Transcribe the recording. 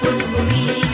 put me.